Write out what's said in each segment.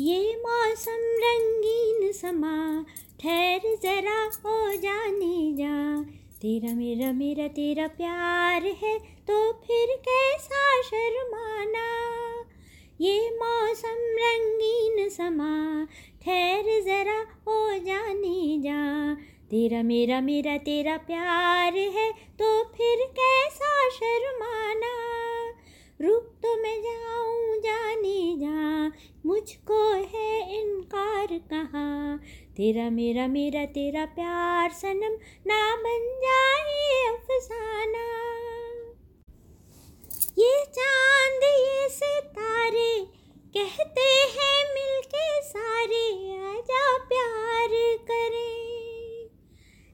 ये मौसम रंगीन समा, ठहर जरा हो जाने जा। तेरा मेरा मेरा तेरा प्यार है तो फिर कैसा शर्माना? ये मौसम रंगीन समा, ठहर जरा हो जाने जा। तेरा मेरा मेरा तेरा प्यार है तो फिर कैसा शर्माना? रुक तो मैं जाऊँ जाने जा। मुझको है इनकार कहा। तेरा मेरा मेरा तेरा प्यार सनम ना बन जाए अफसाना। ये चाँद, ये सितारे कहते हैं मिलके सारे। आजा प्यार करें।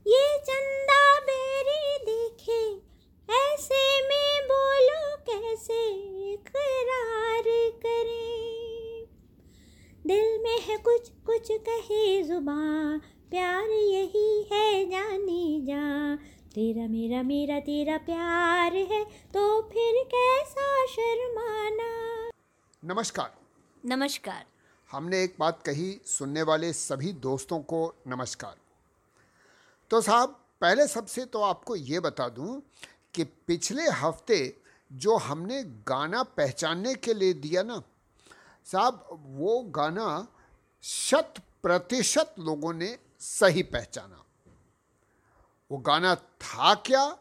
ये चंदा कहे ज़ुबान प्यार यही है जाने जा तेरा मेरा मेरा तेरा प्यार है तो फिर कैसा शर्माना? नमस्कार। नमस्कार। हमने एक बात कही सुनने वाले सभी दोस्तों को नमस्कार। तो साहब पहले सबसे तो आपको ये बता दूँ कि पिछले हफ़्ते जो हमने गाना पहचानने के लिए दिया ना साहब वो गाना शत प्रतिशत लोगों ने सही पहचाना। वो गाना था क्या?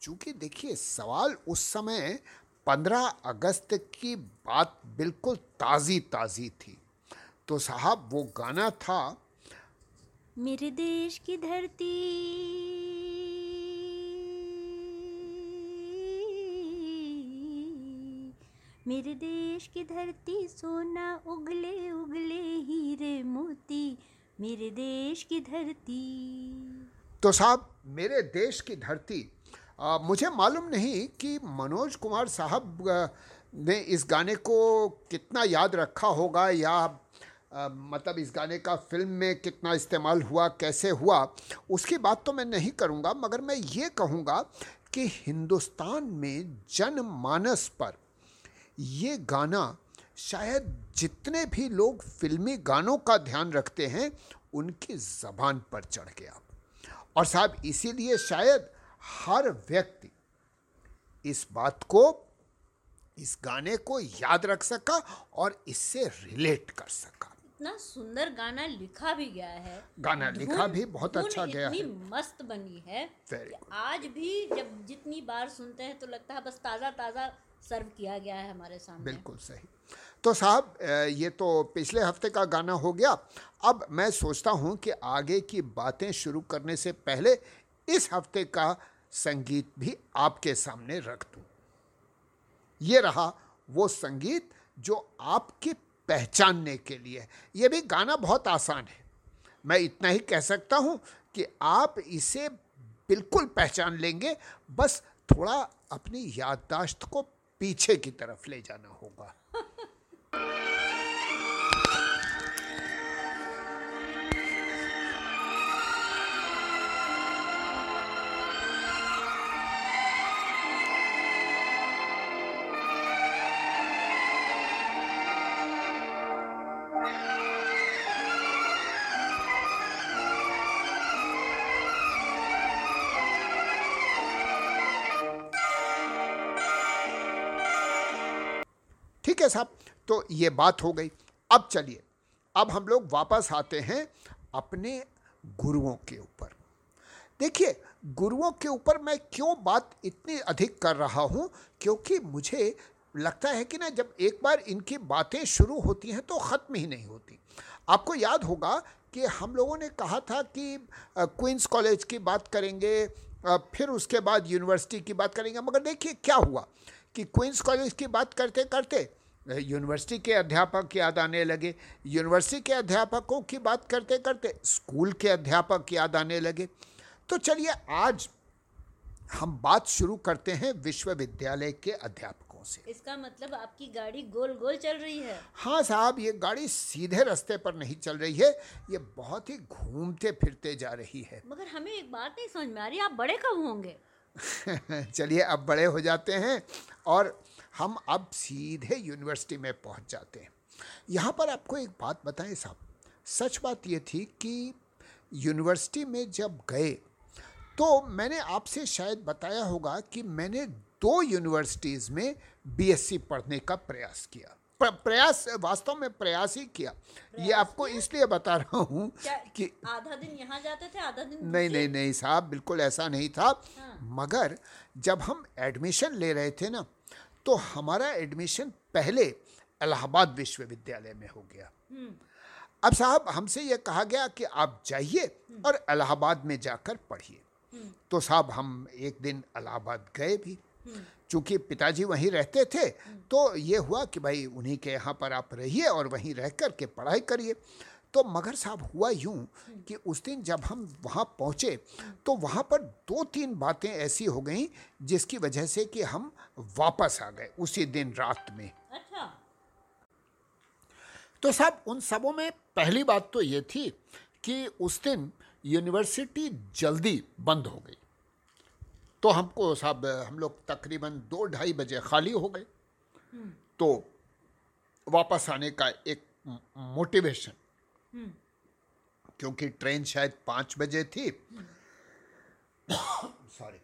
चूँकि देखिए, सवाल उस समय पंद्रह अगस्त की बात बिल्कुल ताज़ी ताज़ी थी। तो साहब, वो गाना था, मेरे देश की धरती मेरे देश की धरती सोना उगले उगले हीरे मोती मेरे देश की धरती। तो साहब मेरे देश की धरती आ, मुझे मालूम नहीं कि मनोज कुमार साहब ने इस गाने को कितना याद रखा होगा या आ, मतलब इस गाने का फ़िल्म में कितना इस्तेमाल हुआ कैसे हुआ उसकी बात तो मैं नहीं करूँगा मगर मैं ये कहूँगा कि हिंदुस्तान में जनमानस पर ये गाना शायद जितने भी लोग फिल्मी गानों का ध्यान रखते हैं उनकी ज़बान पर चढ़ गया। और साहब इसीलिए शायद हर व्यक्ति इस बात को इस गाने को याद रख सका और इससे रिलेट कर सका। इतना सुंदर गाना लिखा भी गया है। गाना लिखा भी बहुत अच्छा गया है। मस्त बनी है आज भी जब जितनी बार सुनते हैं तो लगता है बस ताज़ा ताज़ा सर्व किया गया है हमारे सामने। बिल्कुल सही। तो साहब ये तो पिछले हफ़्ते का गाना हो गया। अब मैं सोचता हूँ कि आगे की बातें शुरू करने से पहले इस हफ़्ते का संगीत भी आपके सामने रख दूँ। ये रहा वो संगीत जो आपके पहचानने के लिए ये भी गाना बहुत आसान है। मैं इतना ही कह सकता हूँ कि आप इसे बिल्कुल पहचान लेंगे। बस थोड़ा अपनी याददाश्त को पीछे की तरफ़ ले जाना होगा। साहब तो ये बात हो गई। अब चलिए, अब हम लोग वापस आते हैं अपने गुरुओं के ऊपर। देखिए, गुरुओं के ऊपर मैं क्यों बात इतनी अधिक कर रहा हूँ? क्योंकि मुझे लगता है कि ना, जब एक बार इनकी बातें शुरू होती हैं तो ख़त्म ही नहीं होती। आपको याद होगा कि हम लोगों ने कहा था कि क्वींस कॉलेज की बात करेंगे फिर उसके बाद यूनिवर्सिटी की बात करेंगे। मगर देखिए क्या हुआ कि क्वींस कॉलेज की बात करते करते यूनिवर्सिटी के अध्यापक याद आने लगे। यूनिवर्सिटी के अध्यापकों की बात करते करते स्कूल के अध्यापक याद आने लगे। तो चलिए आज हम बात शुरू करते हैं विश्वविद्यालय के अध्यापकों से। इसका मतलब आपकी गाड़ी गोल गोल चल रही है। हाँ साहब ये गाड़ी सीधे रास्ते पर नहीं चल रही है ये बहुत ही घूमते फिरते जा रही है। मगर हमें एक बात नहीं समझ में आ रही आप बड़े कब होंगे? चलिए अब बड़े हो जाते हैं और हम अब सीधे यूनिवर्सिटी में पहुँच जाते हैं। यहाँ पर आपको एक बात बताएँ साहब। सच बात ये थी कि यूनिवर्सिटी में जब गए तो मैंने आपसे शायद बताया होगा कि मैंने दो यूनिवर्सिटीज़ में बीएससी पढ़ने का प्रयास किया। प्रयास वास्तव में प्रयास ही किया। प्रयास ये आपको इसलिए बता रहा हूँ कि आधा दिन यहाँ जाते थे आधा दिन नहीं नहीं नहीं साहब बिल्कुल ऐसा नहीं था। हाँ। मगर जब हम एडमिशन ले रहे थे ना तो हमारा एडमिशन पहले इलाहाबाद विश्वविद्यालय में हो गया हम्म। अब साहब हमसे ये कहा गया कि आप जाइए हम्म। और इलाहाबाद में जाकर पढ़िए हम्म। तो साहब हम एक दिन इलाहाबाद गए भी चूँकि पिताजी वहीं रहते थे तो ये हुआ कि भाई उन्हीं के यहाँ पर आप रहिए और वहीं रह कर के पढ़ाई करिए तो मगर साहब हुआ यूँ कि उस दिन जब हम वहाँ पहुँचे तो वहाँ पर दो तीन बातें ऐसी हो गई जिसकी वजह से कि हम वापस आ गए उसी दिन रात में। अच्छा। तो साहब उन सबों में पहली बात तो ये थी कि उस दिन यूनिवर्सिटी जल्दी बंद हो गई। तो हमको साहब हम लोग तकरीबन दो ढाई बजे खाली हो गए। तो वापस आने का एक मोटिवेशन क्योंकि ट्रेन शायद पाँच बजे थी। सॉरी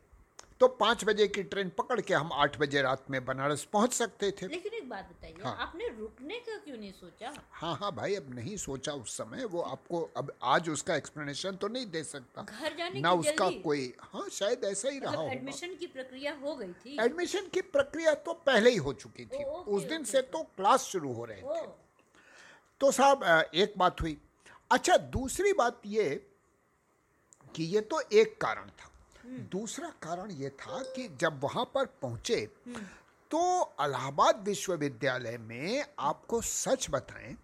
तो पाँच बजे की ट्रेन पकड़ के हम आठ बजे रात में बनारस पहुँच सकते थे। लेकिन एक बात बताइए हाँ। आपने रुकने का क्यों नहीं सोचा? हाँ हाँ भाई अब नहीं सोचा उस समय। वो आपको अब आज उसका एक्सप्लेनेशन तो नहीं दे सकता। घर जाने ना उसका कोई हाँ शायद ऐसा ही रहा एडमिशन की प्रक्रिया हो गई थी। एडमिशन की प्रक्रिया तो पहले ही हो चुकी थी। उस दिन से तो क्लास शुरू हो रहे थे। तो साहब एक बात हुई। अच्छा दूसरी बात ये कि ये तो एक कारण था। दूसरा कारण ये था कि जब वहाँ पर पहुँचे तो इलाहाबाद विश्वविद्यालय में आपको सच बताएँ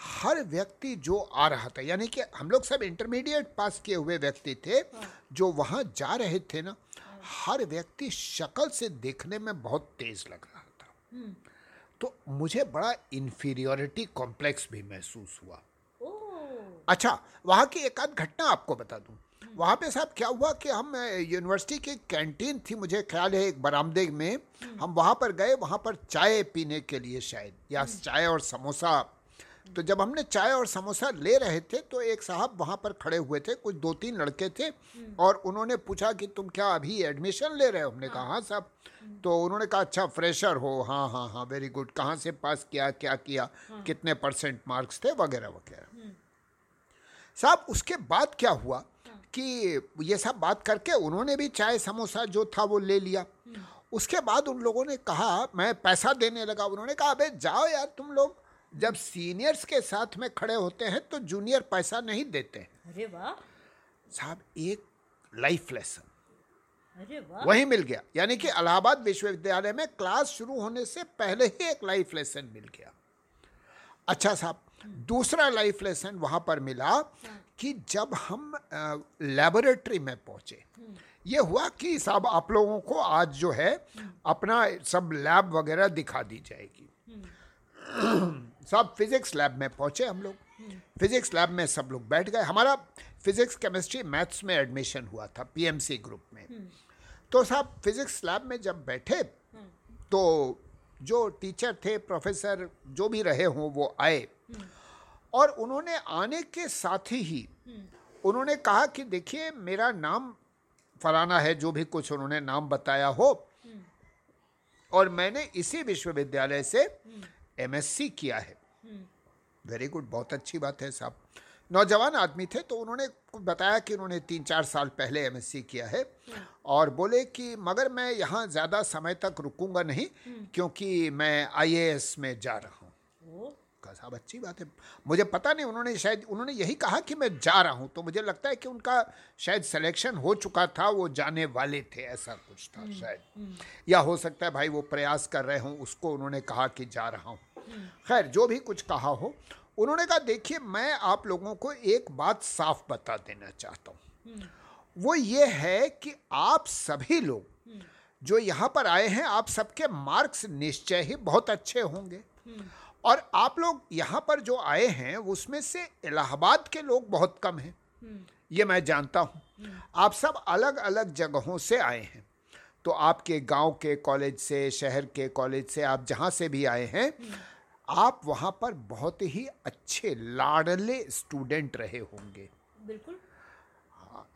हर व्यक्ति जो आ रहा था यानी कि हम लोग सब इंटरमीडिएट पास किए हुए व्यक्ति थे जो वहाँ जा रहे थे ना हर व्यक्ति शक्ल से देखने में बहुत तेज लग रहा था। तो मुझे बड़ा इन्फीरियोरिटी कॉम्प्लेक्स भी महसूस हुआ। अच्छा वहाँ की एक आध घटना आपको बता दूँ। वहाँ पे साहब क्या हुआ कि हम यूनिवर्सिटी की कैंटीन थी मुझे ख्याल है एक बरामदे में। हम वहाँ पर गए वहाँ पर चाय पीने के लिए शायद या चाय और समोसा तो जब हमने चाय और समोसा ले रहे थे तो एक साहब वहाँ पर खड़े हुए थे। कुछ दो तीन लड़के थे और उन्होंने पूछा कि तुम क्या अभी एडमिशन ले रहे हो? हमने कहा हाँ। साहब। तो उन्होंने कहा अच्छा फ्रेशर हो। हाँ हाँ हाँ वेरी गुड कहाँ से पास किया? क्या किया? हाँ। कितने परसेंट मार्क्स थे? वगैरह वगैरह। साहब उसके बाद क्या हुआ कि ये सब बात करके उन्होंने भी चाय समोसा जो था वो ले लिया। उसके बाद उन लोगों ने कहा मैं पैसा देने लगा। उन्होंने कहा अबे जाओ यार तुम लोग जब सीनियर्स के साथ में खड़े होते हैं तो जूनियर पैसा नहीं देते अरे वाह। साहब एक लाइफ लेसन वही। मिल गया। यानी कि इलाहाबाद विश्वविद्यालय में क्लास शुरू होने से पहले ही एक लाइफ लेसन मिल गया। अच्छा साहब दूसरा लाइफ लेसन वहाँ पर मिला। कि जब हम लेबोरेटरी में पहुँचे ये हुआ कि साहब आप लोगों को आज जो है अपना सब लैब वगैरह दिखा दी जाएगी। सब फिजिक्स लैब में पहुँचे हम लोग। फिजिक्स लैब में सब लोग बैठ गए। हमारा फिजिक्स केमिस्ट्री मैथ्स में एडमिशन हुआ था पीएमसी ग्रुप में। तो साहब फिजिक्स लैब में जब बैठे तो जो टीचर थे प्रोफेसर जो भी रहे हों, वो आए। और उन्होंने आने के साथ ही उन्होंने कहा कि देखिए, मेरा नाम फलाना है, जो भी कुछ उन्होंने नाम बताया हो। और मैंने इसी विश्वविद्यालय से एमएससी किया है। वेरी गुड बहुत अच्छी बात है साहब। नौजवान आदमी थे तो उन्होंने बताया कि उन्होंने तीन चार साल पहले एमएससी किया है और बोले कि मगर मैं यहाँ ज़्यादा समय तक रुकूँगा नहीं क्योंकि मैं आईएएस में जा रहा हूँ। साहब अच्छी बात है। मुझे पता नहीं उन्होंने शायद उन्होंने यही कहा कि मैं जा रहा हूँ तो मुझे लगता है कि उनका शायद सिलेक्शन हो चुका था वो जाने वाले थे ऐसा कुछ था हम्म, शायद। हम्म। या हो सकता है भाई वो प्रयास कर रहे हों उसको उन्होंने कहा कि जा रहा हूँ। खैर, जो भी कुछ कहा हो, उन्होंने कहा, देखिए, मैं आप लोगों को एक बात साफ़ बता देना चाहता हूँ। वो ये है कि आप सभी लोग जो यहाँ पर आए हैं, आप सबके मार्क्स निश्चय ही बहुत अच्छे होंगे। और आप लोग यहाँ पर जो आए हैं, उसमें से इलाहाबाद के लोग बहुत कम हैं। ये मैं जानता हूँ। आप सब अलग अलग जगहों से आए हैं। तो आपके गाँव के, कॉलेज से, शहर के, कॉलेज से आप जहाँ से भी आए हैं आप वहाँ पर बहुत ही अच्छे लाडले स्टूडेंट रहे होंगे। बिल्कुल।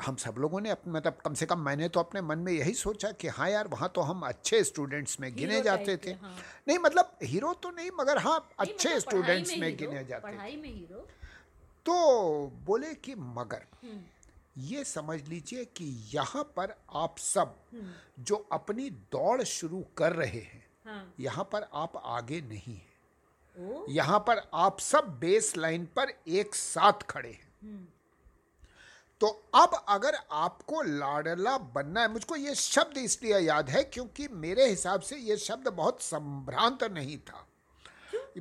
हम सब लोगों ने अपने मतलब कम से कम मैंने तो अपने मन में यही सोचा कि हाँ यार वहाँ तो हम अच्छे स्टूडेंट्स में गिने जाते थे। हाँ। नहीं मतलब हीरो तो नहीं मगर हाँ अच्छे मतलब स्टूडेंट्स में हीरो, गिने जाते थे। में हीरो तो बोले कि मगर हम्म, ये समझ लीजिए कि यहाँ पर आप सब हम्म, जो अपनी दौड़ शुरू कर रहे हैं हाँ। यहाँ पर आप आगे नहीं हैं। यहाँ पर आप सब बेस लाइन पर एक साथ खड़े हैं। हम्म, तो अब अगर आपको लाडला बनना है मुझको ये शब्द इसलिए याद है क्योंकि मेरे हिसाब से ये शब्द बहुत संभ्रांत नहीं था।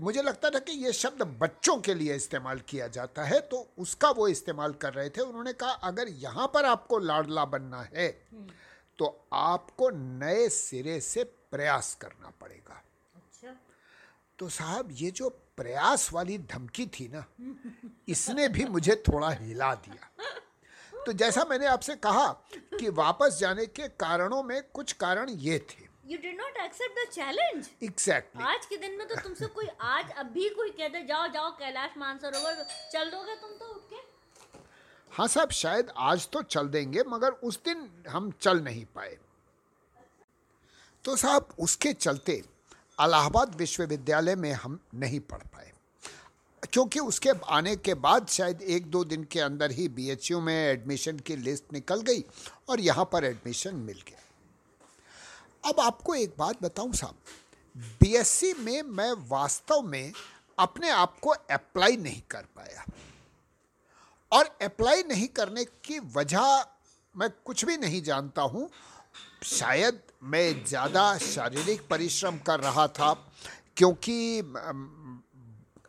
मुझे लगता था कि ये शब्द बच्चों के लिए इस्तेमाल किया जाता है तो उसका वो इस्तेमाल कर रहे थे। उन्होंने कहा अगर यहाँ पर आपको लाडला बनना है तो आपको नए सिरे से प्रयास करना पड़ेगा। तो साहब ये जो प्रयास वाली धमकी थी ना इसने भी मुझे थोड़ा हिला दिया। तो जैसा मैंने आपसे कहा कि वापस जाने के कारणों में कुछ कारण ये थे। You did not accept the challenge exactly आज के दिन में तो तुमसे कोई आज अभी कोई कह दे जाओ जाओ कैलाश मानसरोवर चल दोगे तुम तो उठ के? हाँ साहब शायद आज तो चल देंगे मगर उस दिन हम चल नहीं पाए। तो साहब उसके चलते इलाहाबाद विश्वविद्यालय में हम नहीं पढ़ पाए। क्योंकि उसके आने के बाद शायद एक दो दिन के अंदर ही बीएचयू में एडमिशन की लिस्ट निकल गई और यहाँ पर एडमिशन मिल गया। अब आपको एक बात बताऊँ साहब बीएससी में मैं वास्तव में अपने आप को अप्लाई नहीं कर पाया। और अप्लाई नहीं करने की वजह मैं कुछ भी नहीं जानता हूँ शायद मैं ज़्यादा शारीरिक परिश्रम कर रहा था, क्योंकि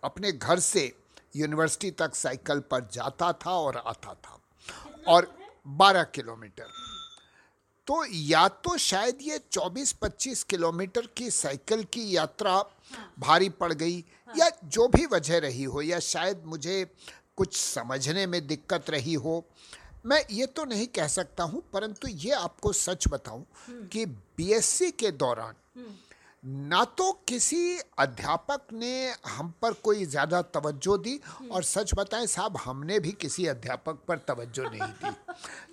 अपने घर से यूनिवर्सिटी तक साइकिल पर जाता था और आता था, और 12 किलोमीटर। तो या तो शायद ये 24-25 किलोमीटर की साइकिल की यात्रा भारी पड़ गई, या जो भी वजह रही हो, या शायद मुझे कुछ समझने में दिक्कत रही हो मैं ये तो नहीं कह सकता हूँ परंतु ये आपको सच बताऊँ कि बीएससी के दौरान ना तो किसी अध्यापक ने हम पर कोई ज़्यादा तवज्जो दी और सच बताएँ साहब हमने भी किसी अध्यापक पर तवज्जो नहीं दी।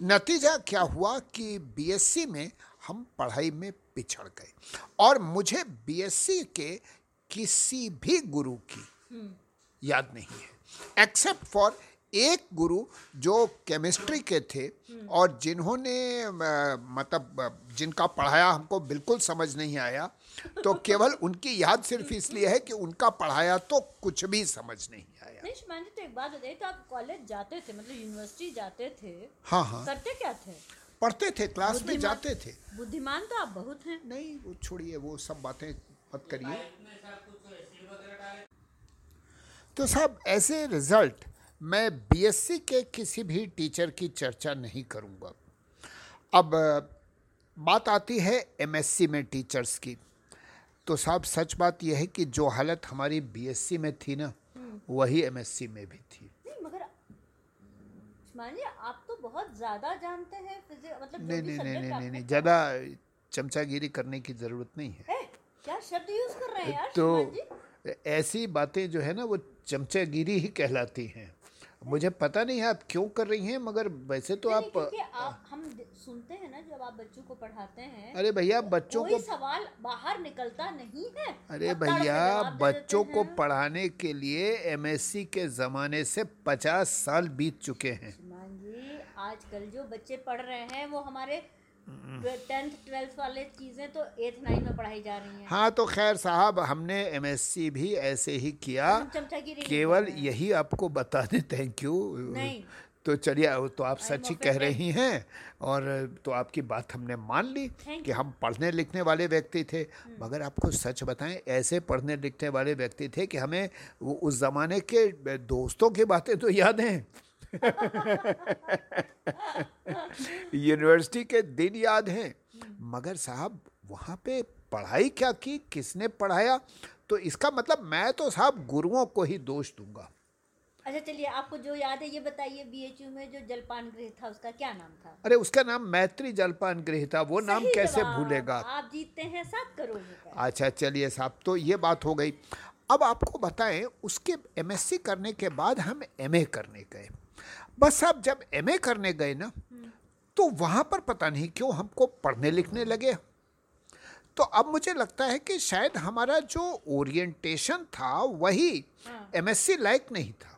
नतीजा क्या हुआ कि बीएससी में हम पढ़ाई में पिछड़ गए और मुझे बीएससी के किसी भी गुरु की याद नहीं है एक्सेप्ट फॉर एक गुरु जो केमिस्ट्री के थे और जिन्होंने मतलब जिनका पढ़ाया हमको बिल्कुल समझ नहीं आया तो केवल उनकी याद सिर्फ़ इसलिए है कि उनका पढ़ाया तो कुछ भी समझ नहीं आया। नहीं तो एक बात बताइए तो आप कॉलेज जाते थे मतलब यूनिवर्सिटी जाते थे हाँ हाँ। करते क्या थे? पढ़ते थे क्लास में जाते थे। बुद्धिमान तो आप बहुत हैं। नहीं वो छोड़िए वो सब बातें मत करिए। तो साहब ऐसे रिज़ल्ट मैं बीएससी के किसी भी टीचर की चर्चा नहीं करूँगा। अब बात आती है एमएससी में टीचर्स की। तो साहब सच बात यह है कि जो हालत हमारी बीएससी में थी ना वही एमएससी में भी थी। नहीं मगर आप तो बहुत ज़्यादा जानते हैं मतलब नहीं नहीं नहीं नहीं नहीं ज़्यादा चमचागिरी करने की ज़रूरत नहीं है। ए, क्या शब्द यूज़ कर रहे हैं यार तो ऐसी बातें जो है ना वो चमचागिरी ही कहलाती हैं। मुझे पता नहीं है आप क्यों कर रही हैं मगर वैसे तो आप आप हम सुनते हैं ना जब आप बच्चों को पढ़ाते हैं अरे भैया बच्चों कोई को सवाल बाहर निकलता नहीं है। अरे भैया बच्चों को पढ़ाने के लिए एमएससी के ज़माने से पचास साल बीत चुके हैं। आजकल जो बच्चे पढ़ रहे हैं वो हमारे टेंथ ट्वेल्थ वाले चीज़ें तो एथ नाइन में पढ़ाई जा रही हैं। हाँ तो खैर साहब हमने एमएससी भी ऐसे ही किया। केवल। यही आपको बता दें थैंक यू नहीं। तो चलिए तो आप सच ही कह रही हैं और तो आपकी बात हमने मान ली कि हम पढ़ने लिखने वाले व्यक्ति थे। मगर आपको सच बताएँ ऐसे पढ़ने लिखने वाले व्यक्ति थे कि हमें वो उस ज़माने के दोस्तों की बातें तो याद हैं। यूनिवर्सिटी के दिन याद हैं। मगर साहब वहाँ पे पढ़ाई क्या की? किसने पढ़ाया? तो इसका मतलब मैं तो साहब गुरुओं को ही दोष दूँगा। अच्छा चलिए आपको जो याद है ये बताइए बीएचयू में जो जलपान गृह था उसका क्या नाम था? अरे उसका नाम मैत्री जलपान गृह था। वो नाम कैसे भूलेगा? आप जीतते हैं सात करोड़ अच्छा चलिए साहब तो ये बात हो गई। अब आपको बताएँ उसके एमएससी करने के बाद हम एमए करने गए। बस अब जब एमए करने गए ना तो वहाँ पर पता नहीं क्यों हमको पढ़ने लिखने लगे। तो अब मुझे लगता है कि शायद हमारा जो ओरिएंटेशन था वही हाँ। एमएससी लायक नहीं था।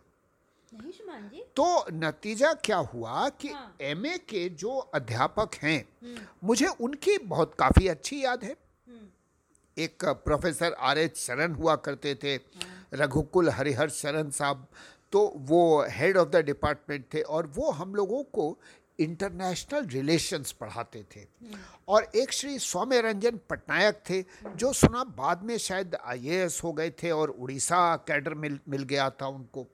नहीं जी। तो नतीजा क्या हुआ कि हाँ। एमए के जो अध्यापक हैं हम्म, मुझे उनकी बहुत काफ़ी अच्छी याद है। हम्म, एक प्रोफेसर आर एच शरण हुआ करते थे रघुकुल हरिहर शरण साहब तो वो हेड ऑफ़ द डिपार्टमेंट थे और वो हम लोगों को इंटरनेशनल रिलेशंस पढ़ाते थे। और एक श्री सौम्य रंजन पटनायक थे जो सुना बाद में शायद आईएएस हो गए थे और उड़ीसा कैडर मिल मिल गया था उनको।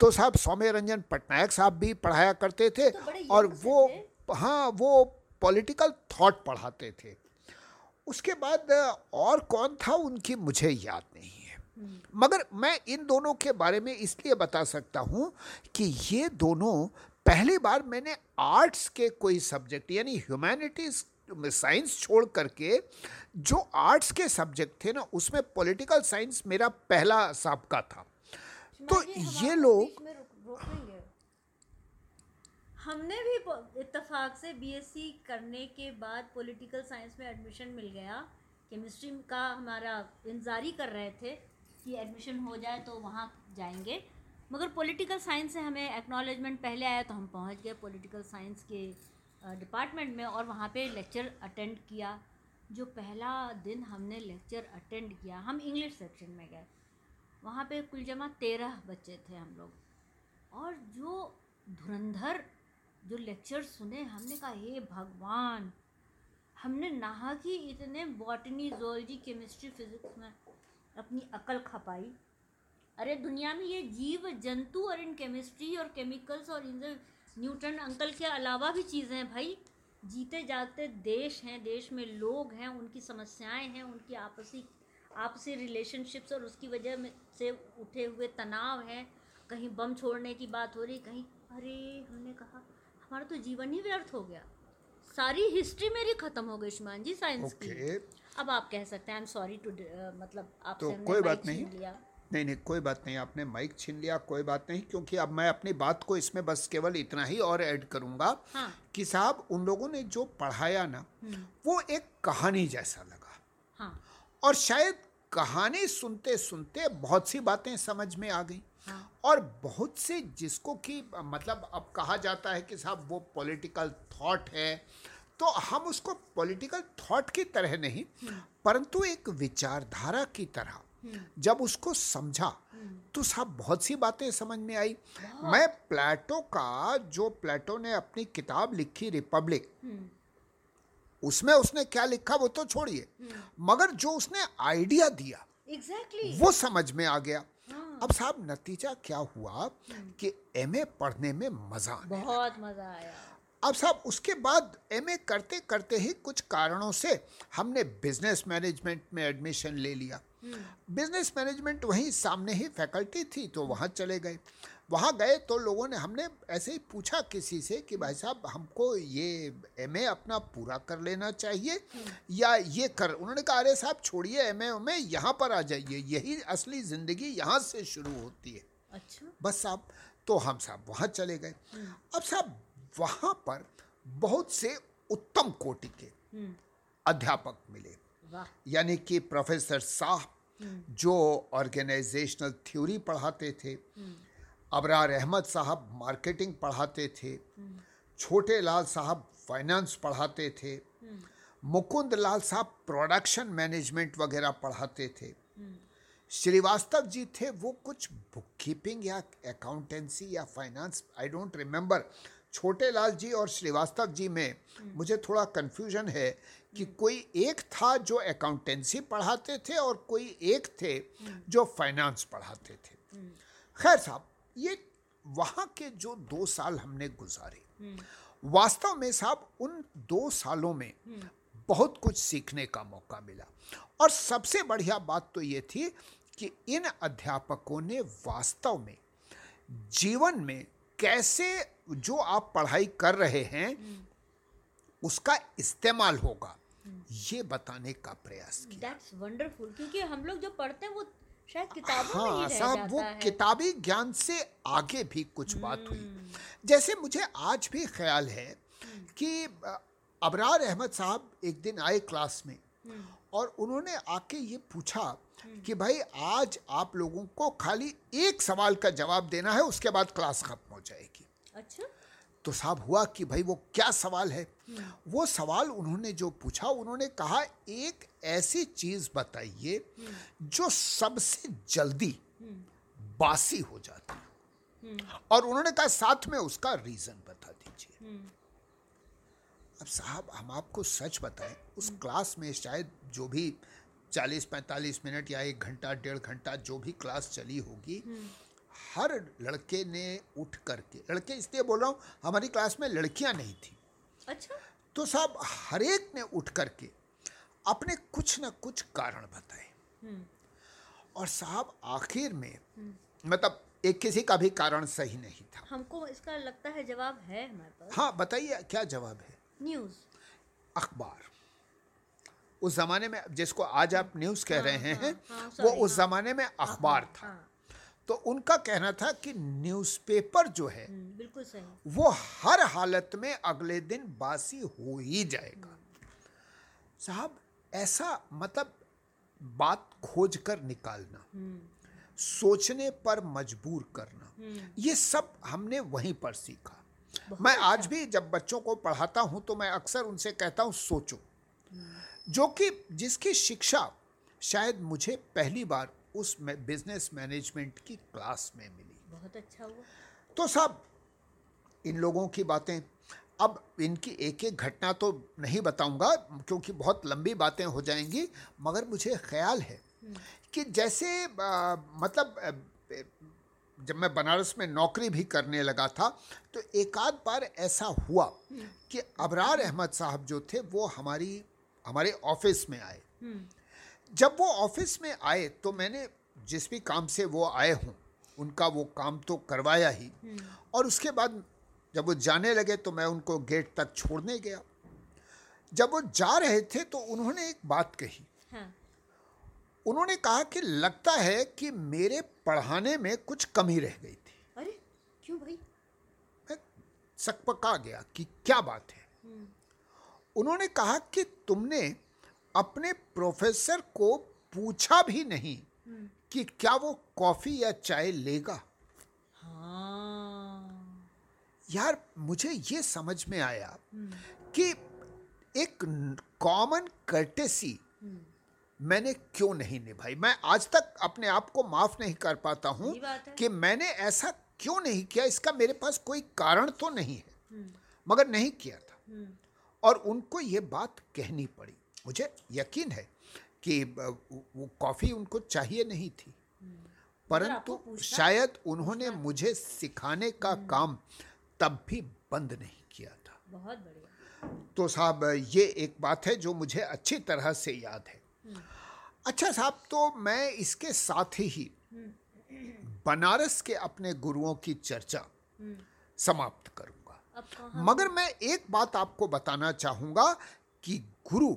तो साहब सौम्य रंजन पटनायक साहब भी पढ़ाया करते थे तो और वो। हाँ वो पॉलिटिकल थॉट पढ़ाते थे। उसके बाद और कौन था उनकी मुझे याद नहीं मगर मैं इन दोनों के बारे में इसलिए बता सकता हूँ कि ये दोनों पहली बार मैंने आर्ट्स के कोई सब्जेक्ट यानी ह्यूमैनिटीज साइंस छोड़ करके जो आर्ट्स के सब्जेक्ट थे ना उसमें पॉलिटिकल साइंस मेरा पहला सबका था। तो ये लोग। हमने भी इत्तेफाक से बीएससी करने के बाद पॉलिटिकल साइंस में एडमिशन मिल गया। केमिस्ट्री का हमारा इंतज़ार कर रहे थे। कि एडमिशन हो जाए तो वहाँ जाएँगे। मगर पॉलिटिकल साइंस से हमें एक्नॉलेजमेंट पहले आया तो हम पहुँच गए पॉलिटिकल साइंस के डिपार्टमेंट में और वहाँ पे लेक्चर अटेंड किया। जो पहला दिन हमने लेक्चर अटेंड किया, हम इंग्लिश सेक्शन में गए। वहाँ पे कुल जमा तेरह बच्चे थे हम लोग। और जो धुरंधर, जो लेक्चर सुने हमने कहा, हे भगवान, हमने नहा कि इतने बॉटनी जोलॉजी केमिस्ट्री फिजिक्स में। अपनी अकल खपाई अरे, दुनिया में ये जीव, जंतु और इन केमिस्ट्री और केमिकल्स और इन न्यूटन अंकल के अलावा भी चीज़ें हैं भाई। जीते जागते देश हैं, देश में लोग हैं, उनकी समस्याएँ हैं, उनकी आपसी आपसी रिलेशनशिप्स और उसकी वजह में से उठे हुए तनाव हैं। कहीं बम छोड़ने की बात हो रही, कहीं, अरे, हमने कहा, हमारा तो जीवन ही व्यर्थ हो गया। सारी हिस्ट्री मेरी खत्म हो गई शुमान जी साइंस okay. की अब आप कह सकते हैं आई एम सॉरी टू मतलब आपसे तो कोई बात नहीं। लिया। नहीं नहीं कोई बात नहीं आपने माइक छीन लिया कोई बात नहीं क्योंकि अब मैं अपनी बात को इसमें बस केवल इतना ही और ऐड करूँगा हाँ। कि साहब उन लोगों ने जो पढ़ाया ना वो एक कहानी जैसा लगा। हाँ। और शायद कहानी सुनते सुनते बहुत सी बातें समझ में आ गई। हाँ। और बहुत से जिसको कि मतलब अब कहा जाता है कि साहब वो पॉलिटिकल थॉट है तो हम उसको पॉलिटिकल थॉट की तरह नहीं परंतु एक विचारधारा की तरह जब उसको समझा तो साहब बहुत सी बातें समझ में आई। मैं प्लेटो का जो प्लेटो ने अपनी किताब लिखी रिपब्लिक उसमें उसने क्या लिखा वो तो छोड़िए मगर जो उसने आइडिया दिया एग्जैक्टली वो समझ में आ गया। हाँ। अब साहब नतीजा क्या हुआ कि एमए पढ़ने में मज़ा बहुत मज़ा आया। अब साहब उसके बाद एमए करते करते ही कुछ कारणों से हमने बिज़नेस मैनेजमेंट में एडमिशन ले लिया। बिज़नेस मैनेजमेंट वहीं सामने ही फैकल्टी थी तो वहाँ चले गए। वहाँ गए तो लोगों ने हमने ऐसे ही पूछा किसी से कि भाई साहब हमको ये एमए अपना पूरा कर लेना चाहिए या ये कर? उन्होंने कहा अरे साहब छोड़िए एमए में यहाँ पर आ जाइए। यही असली ज़िंदगी यहाँ से शुरू होती है। अच्छा। बस साहब तो हम साहब वहाँ चले गए। अब साहब वहाँ पर बहुत से उत्तम कोटि के हम्म, अध्यापक मिले। यानी कि प्रोफेसर साह जो ऑर्गेनाइजेशनल थ्योरी पढ़ाते थे अबरार अहमद साहब मार्केटिंग पढ़ाते थे छोटे लाल साहब फाइनेंस पढ़ाते थे मुकुंद लाल साहब प्रोडक्शन मैनेजमेंट वगैरह पढ़ाते थे। श्रीवास्तव जी थे वो कुछ बुक कीपिंग या अकाउंटेंसी या finance I don't remember Chhote Lal ji और श्रीवास्तव जी में मुझे थोड़ा कन्फ्यूज़न है कि कोई एक था जो अकाउंटेंसी पढ़ाते थे और कोई एक थे जो फाइनेंस पढ़ाते थे। खैर साहब ये वहाँ के जो दो साल हमने गुजारे वास्तव में साहब उन दो सालों में बहुत कुछ सीखने का मौका मिला। और सबसे बढ़िया बात तो ये थी कि इन अध्यापकों ने वास्तव में जीवन में कैसे जो आप पढ़ाई कर रहे हैं उसका इस्तेमाल होगा ये बताने का प्रयास किया। वंडरफुल क्योंकि हम लोग जो पढ़ते हैं वो शायद किताबों में ही हाँ रह साहब जाता वो है। किताबी ज्ञान से आगे भी कुछ बात हुई। हम्म, जैसे मुझे आज भी ख्याल है कि अबरार अहमद साहब एक दिन आए क्लास में हम्म, और उन्होंने आके ये पूछा कि भाई आज आप लोगों को खाली एक सवाल का जवाब देना है उसके बाद क्लास खत्म हो जाएगी। अच्छा। तो साहब हुआ कि भाई वो क्या सवाल है? वो सवाल उन्होंने जो पूछा उन्होंने कहा एक ऐसी चीज़ बताइए जो सबसे जल्दी बासी हो जाती है। और उन्होंने कहा साथ में उसका रीजन बता दीजिए। हम्म, अब साहब हम आपको सच बताएँ उस क्लास में शायद जो भी चालीस पैंतालीस मिनट या एक घंटा डेढ़ घंटा जो भी क्लास चली होगी हर लड़के ने उठ करके लड़के इसलिए बोल रहा हूँ हमारी क्लास में लड़कियाँ नहीं थी। अच्छा। तो साहब हर एक ने उठ करके अपने कुछ ना कुछ कारण बताए। हम्म, और साहब आखिर में मतलब एक किसी का भी कारण सही नहीं था। हमको इसका लगता है जवाब है हमारे पास। हाँ बताइए क्या जवाब है? न्यूज़। अखबार। उस जमाने में जिसको आज आप न्यूज़ कह रहे हैं हाँ, हाँ, वो उस जमाने में अखबार था। हाँ। तो उनका कहना था कि न्यूज़पेपर जो है हम्म, बिल्कुल सही। वो हर हालत में अगले दिन बासी हो ही जाएगा। साहब ऐसा मतलब बात खोज कर निकालना हम्म, सोचने पर मजबूर करना हम्म, ये सब हमने वहीं पर सीखा। मैं अच्छा। आज भी जब बच्चों को पढ़ाता हूँ तो मैं अक्सर उनसे कहता हूँ सोचो। जो कि जिसकी शिक्षा शायद मुझे पहली बार उस बिज़नेस मैनेजमेंट की क्लास में मिली। बहुत अच्छा हुआ। तो साहब इन लोगों की बातें अब इनकी एक एक घटना तो नहीं बताऊँगा क्योंकि बहुत लंबी बातें हो जाएँगी मगर मुझे ख्याल है कि जैसे आ, मतलब आ, जब मैं बनारस में नौकरी भी करने लगा था तो एक आध बार ऐसा हुआ कि अबरार अहमद साहब जो थे वो हमारी हमारे ऑफ़िस में आए। हम्म, जब वो ऑफ़िस में आए तो मैंने जिस भी काम से वो आए हों उनका वो काम तो करवाया ही। और उसके बाद जब वो जाने लगे तो मैं उनको गेट तक छोड़ने गया। जब वो जा रहे थे तो उन्होंने एक बात कही। हाँ। उन्होंने कहा कि लगता है कि मेरे पढ़ाने में कुछ कमी रह गई थी। अरे क्यों भाई? मैं सकपका गया कि क्या बात है। हम्म, उन्होंने कहा कि तुमने अपने प्रोफेसर को पूछा भी नहीं कि क्या वो कॉफ़ी या चाय लेगा। हाँ। यार मुझे ये समझ में आया हम्म, कि एक कॉमन कर्टेसी हम्म, मैंने क्यों नहीं निभाई? मैं आज तक अपने आप को माफ़ नहीं कर पाता हूँ। कि मैंने ऐसा क्यों नहीं किया? इसका मेरे पास कोई कारण तो नहीं है। हम्म, मगर नहीं किया था। और उनको ये बात कहनी पड़ी। मुझे यकीन है कि वो कॉफ़ी उनको चाहिए नहीं थी। परंतु शायद उन्होंने मुझे सिखाने का काम तब भी बंद नहीं किया था। बहुत बढ़िया। तो साहब ये एक बात है जो मुझे अच्छी तरह से याद है। अच्छा साहब तो मैं इसके साथ ही बनारस के अपने गुरुओं की चर्चा हम्म, समाप्त कहाँ मगर मैं एक बात आपको बताना चाहूँगा कि गुरु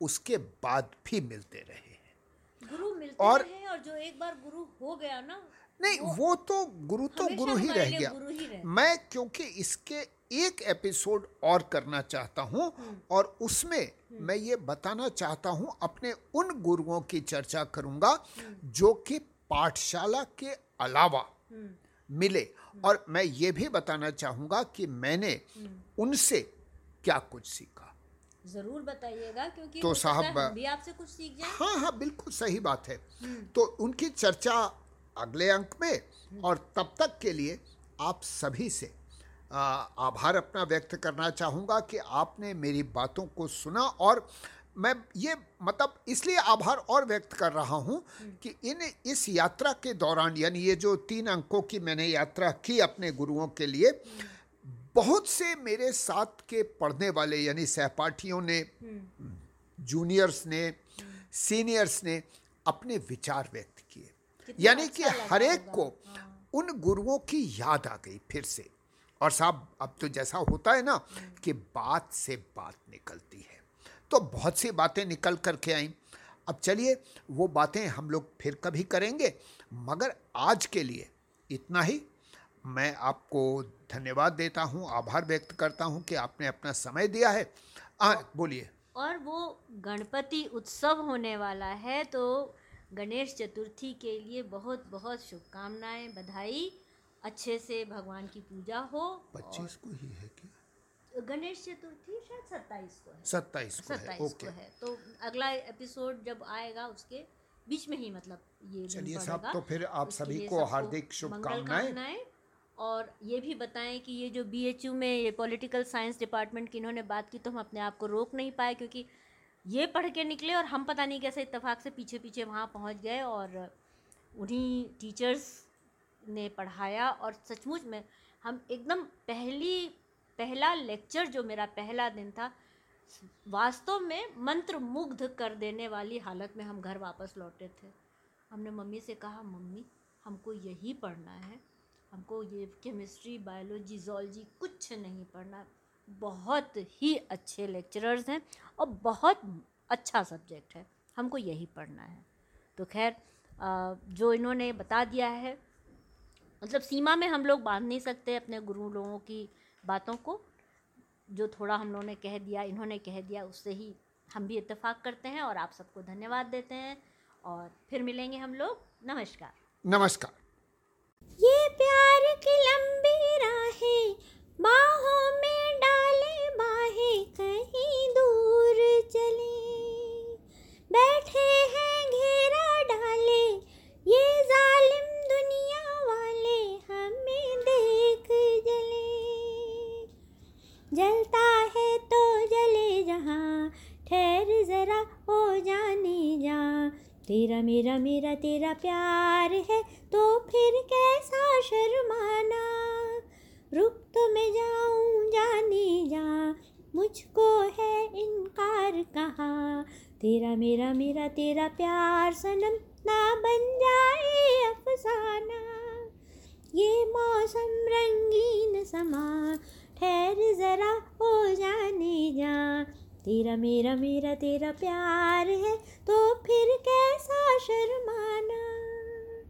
उसके बाद भी मिलते रहे हैं। गुरु मिलते और- रहे और जो एक बार गुरु हो गया ना नहीं वो वो तो गुरु तो गुरु ही रह गया। ही रहे। मैं क्योंकि इसके एक एपिसोड और करना चाहता हूँ और उसमें मैं ये बताना चाहता हूँ अपने उन गुरुओं की चर्चा करूँगा जो कि पाठशाला के अलावा मिले। और मैं ये भी बताना चाहूँगा कि मैंने उनसे क्या कुछ सीखा। ज़रूर बताइएगा क्योंकि तो साहब, भी आपसे कुछ सीख जाए। हाँ हाँ बिल्कुल सही बात है। तो उनकी चर्चा अगले अंक में और तब तक के लिए आप सभी से आभार अपना व्यक्त करना चाहूँगा कि आपने मेरी बातों को सुना और मैं ये मतलब इसलिए आभार और व्यक्त कर रहा हूँ कि इन इस यात्रा के दौरान यानी ये जो तीन अंकों की मैंने यात्रा की अपने गुरुओं के लिए बहुत से मेरे साथ के पढ़ने वाले यानी सहपाठियों ने जूनियर्स ने सीनियर्स ने अपने विचार व्यक्त किए। यानी कि अच्छा हर एक को उन गुरुओं की याद आ गई फिर से। और साहब अब तो जैसा होता है ना कि बात से बात निकलती है। तो बहुत सी बातें निकल करके आई। अब चलिए वो बातें हम लोग फिर कभी करेंगे मगर आज के लिए इतना ही। मैं आपको धन्यवाद देता हूँ आभार व्यक्त करता हूँ कि आपने अपना समय दिया है। बोलिए। और वो गणपति उत्सव होने वाला है तो गणेश चतुर्थी के लिए बहुत बहुत शुभकामनाएँ बधाई। अच्छे से भगवान की पूजा हो पच्चीस को ही है क्या? गणेश चतुर्थी शायद सत्ताईस को है। सत्ताईस को सत्ताईस को है। तो अगला एपिसोड जब आएगा उसके बीच में ही मतलब ये चलिए साहब तो फिर आप सभी को हार्दिक शुभकामनाएँ। और ये भी बताएँ कि ये जो बीएचयू में ये पॉलिटिकल साइंस डिपार्टमेंट की इन्होंने बात की तो हम अपने आप को रोक नहीं पाए क्योंकि ये पढ़ के निकले और हम पता नहीं कैसे इतफाक से पीछे पीछे वहाँ पहुँच गए और उन्हीं टीचर्स ने पढ़ाया। और सचमुच में हम एकदम पहली पहला लेक्चर जो मेरा पहला दिन था, वास्तव में मंत्र मुग्ध कर देने वाली हालत में हम घर वापस लौटे थे। हमने मम्मी से कहा, मम्मी, हमको यही पढ़ना है। हमको ये केमिस्ट्री बायोलॉजी जोलॉजी कुछ नहीं पढ़ना। बहुत ही अच्छे लेक्चरर्स हैं और बहुत अच्छा सब्जेक्ट है। हमको यही पढ़ना है। तो खैर जो इन्होंने बता दिया है मतलब सीमा में हम लोग बाँध नहीं सकते अपने गुरु लोगों की बातों को जो थोड़ा हम लोगों ने कह दिया इन्होंने कह दिया उससे ही हम भी इत्तेफाक करते हैं और आप सबको धन्यवाद देते हैं और फिर मिलेंगे हम लोग। नमस्कार। नमस्कार। ये प्यार की लंबी राहें बाहों तेरा प्यार है। तेरा मेरा मेरा तेरा प्यार है तो फिर कैसा शर्माना?